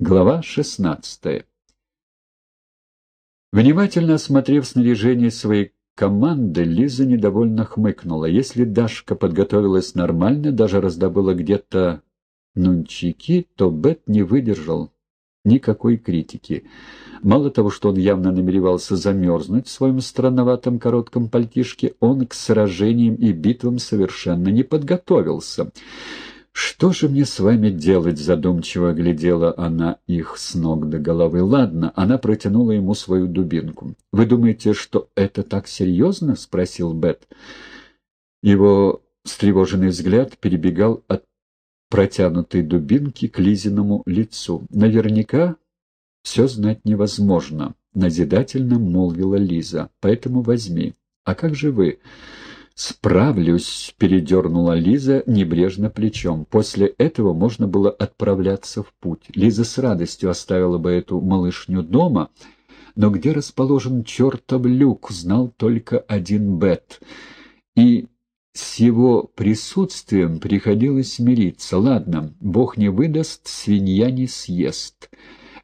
Глава 16. Внимательно осмотрев снаряжение своей команды, Лиза недовольно хмыкнула. Если Дашка подготовилась нормально, даже раздобыла где-то нунчики, то Бет не выдержал никакой критики. Мало того, что он явно намеревался замерзнуть в своем странноватом коротком пальтишке, он к сражениям и битвам совершенно не подготовился. «Что же мне с вами делать?» — задумчиво глядела она их с ног до головы. «Ладно», — она протянула ему свою дубинку. «Вы думаете, что это так серьезно?» — спросил Бет. Его встревоженный взгляд перебегал от протянутой дубинки к Лизиному лицу. «Наверняка все знать невозможно», — назидательно молвила Лиза. «Поэтому возьми. А как же вы?» «Справлюсь», — передернула Лиза небрежно плечом. После этого можно было отправляться в путь. Лиза с радостью оставила бы эту малышню дома, но где расположен чертов люк, знал только один Бет. И с его присутствием приходилось смириться. Ладно, бог не выдаст, свинья не съест.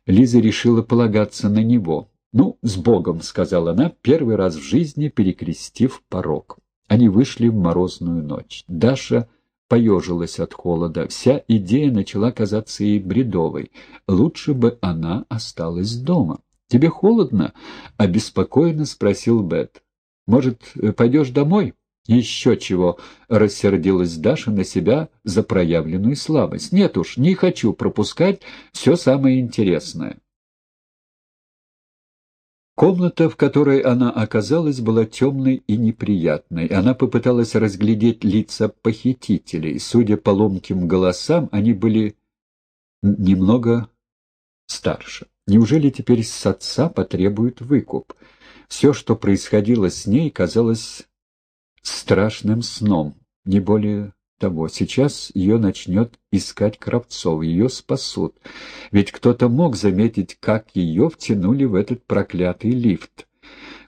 Лиза решила полагаться на него. «Ну, с Богом», — сказала она, первый раз в жизни перекрестив порог. Они вышли в морозную ночь. Даша поежилась от холода. Вся идея начала казаться ей бредовой. Лучше бы она осталась дома. «Тебе холодно?» — обеспокоенно спросил Бет. «Может, пойдешь домой?» «Еще чего!» — рассердилась Даша на себя за проявленную слабость. «Нет уж, не хочу пропускать все самое интересное». Комната, в которой она оказалась, была темной и неприятной. Она попыталась разглядеть лица похитителей. Судя по ломким голосам, они были немного старше. Неужели теперь с отца потребуют выкуп? Все, что происходило с ней, казалось страшным сном, не более того. Сейчас ее начнет искать Кравцов, ее спасут. Ведь кто-то мог заметить, как ее втянули в этот проклятый лифт.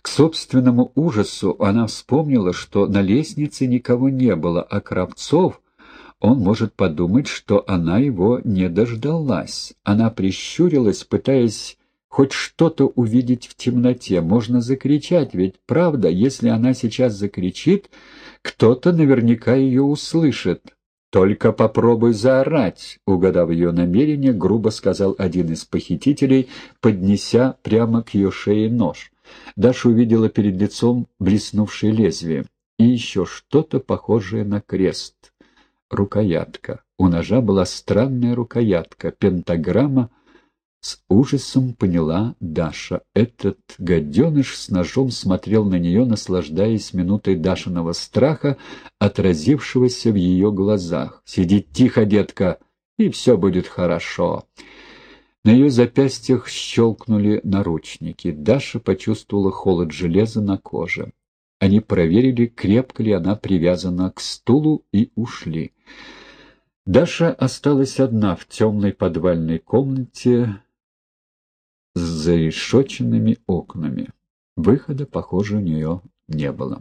К собственному ужасу она вспомнила, что на лестнице никого не было, а Кравцов... Он может подумать, что она его не дождалась. Она прищурилась, пытаясь хоть что-то увидеть в темноте. Можно закричать, ведь правда, если она сейчас закричит, кто-то наверняка ее услышит. «Только попробуй заорать», — угадав ее намерение, грубо сказал один из похитителей, поднеся прямо к ее шее нож. Даша увидела перед лицом блеснувшее лезвие и еще что-то похожее на крест. Рукоятка. У ножа была странная рукоятка, пентаграмма — с ужасом поняла Даша. Этот гаденыш с ножом смотрел на нее, наслаждаясь минутой Дашиного страха, отразившегося в ее глазах. «Сиди тихо, детка, и все будет хорошо». На ее запястьях щелкнули наручники. Даша почувствовала холод железа на коже. Они проверили, крепко ли она привязана к стулу, и ушли. Даша осталась одна в темной подвальной комнате, с зарешоченными окнами. Выхода, похоже, у нее не было.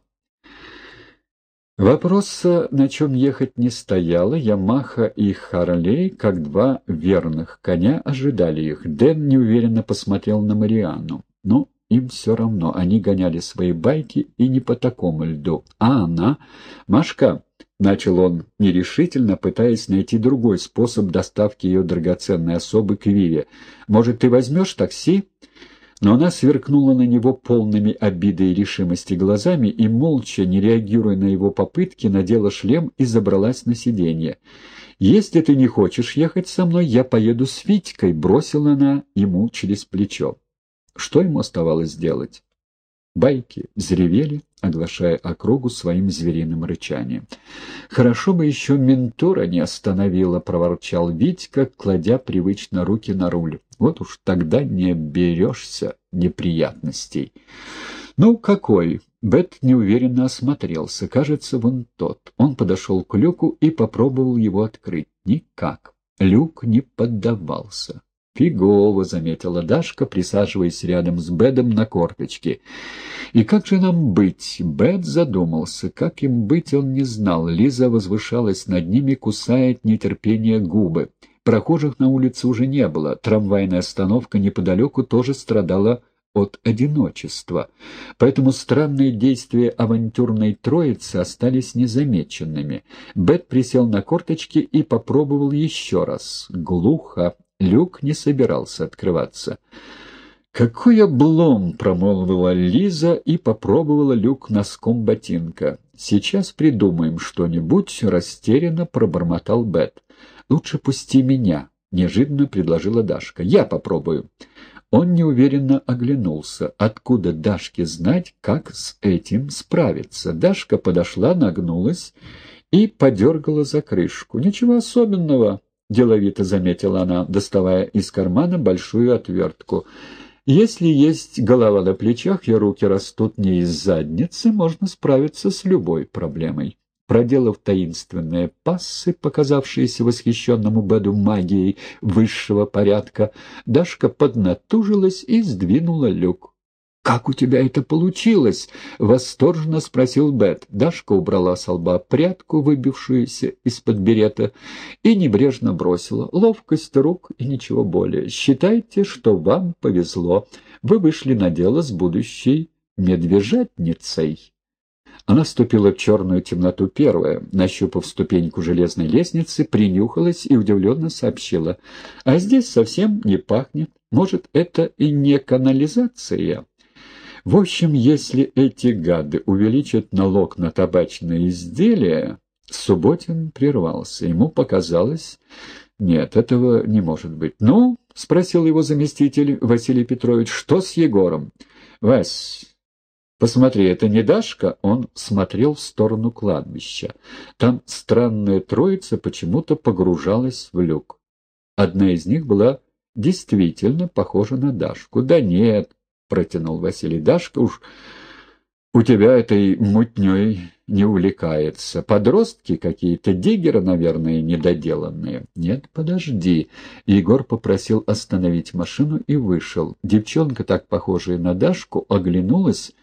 Вопроса, на чем ехать, не стояло. Ямаха и Харлей, как два верных коня, ожидали их. Дэн неуверенно посмотрел на Мариану. Ну, им все равно. Они гоняли свои байки и не по такому льду. А она... Машка, Начал он нерешительно, пытаясь найти другой способ доставки ее драгоценной особы к Виве. «Может, ты возьмешь такси?» Но она сверкнула на него полными обиды и решимости глазами и, молча, не реагируя на его попытки, надела шлем и забралась на сиденье. «Если ты не хочешь ехать со мной, я поеду с Витькой», — бросила она ему через плечо. Что ему оставалось делать? Байки взревели, оглашая округу своим звериным рычанием. «Хорошо бы еще ментура не остановила», — проворчал Витька, кладя привычно руки на руль. «Вот уж тогда не берешься неприятностей». «Ну, какой?» Бет неуверенно осмотрелся. Кажется, вон тот. Он подошел к люку и попробовал его открыть. Никак. Люк не поддавался. «Фигово», — заметила Дашка, присаживаясь рядом с Бедом на корточке. «И как же нам быть?» Бед задумался. Как им быть, он не знал. Лиза возвышалась над ними, кусая от нетерпения губы. Прохожих на улице уже не было, трамвайная остановка неподалеку тоже страдала от одиночества, поэтому странные действия авантюрной троицы остались незамеченными. Бет присел на корточки и попробовал еще раз. Глухо. Люк не собирался открываться. «Какой облом!» — промолвила Лиза и попробовала люк носком ботинка. «Сейчас придумаем что-нибудь», — растерянно пробормотал Бет. «Лучше пусти меня», — неожиданно предложила Дашка. «Я попробую». Он неуверенно оглянулся. Откуда Дашке знать, как с этим справиться? Дашка подошла, нагнулась и подергала за крышку. «Ничего особенного», — деловито заметила она, доставая из кармана большую отвертку. «Если есть голова на плечах и руки растут не из задницы, можно справиться с любой проблемой». Проделав таинственные пассы, показавшиеся восхищенному Беду магией высшего порядка, Дашка поднатужилась и сдвинула люк. «Как у тебя это получилось?» — восторженно спросил Бет. Дашка убрала с лба прядку, выбившуюся из-под берета, и небрежно бросила. «Ловкость рук и ничего более. Считайте, что вам повезло. Вы вышли на дело с будущей медвежатницей». Она ступила в черную темноту первая, нащупав ступеньку железной лестницы, принюхалась и удивленно сообщила. «А здесь совсем не пахнет. Может, это и не канализация?» В общем, если эти гады увеличат налог на табачные изделия, Субботин прервался. Ему показалось... Нет, этого не может быть. «Ну?» — спросил его заместитель Василий Петрович. «Что с Егором?» «Вась, «Посмотри, это не Дашка?» Он смотрел в сторону кладбища. Там странная троица почему-то погружалась в люк. Одна из них была действительно похожа на Дашку. «Да нет», — протянул Василий, — «Дашка уж у тебя этой мутней не увлекается. Подростки какие-то, диггеры, наверное, недоделанные». «Нет, подожди». Егор попросил остановить машину и вышел. Девчонка, так похожая на Дашку, оглянулась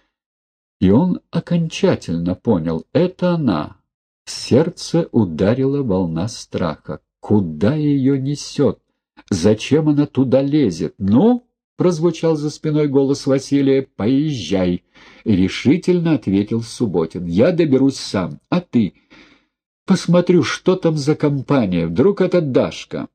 и он окончательно понял — это она. В сердце ударила волна страха. Куда ее несет? Зачем она туда лезет? Ну, — прозвучал за спиной голос Василия, — поезжай. И решительно ответил Субботин. Я доберусь сам, а ты? Посмотрю, что там за компания. Вдруг это Дашка.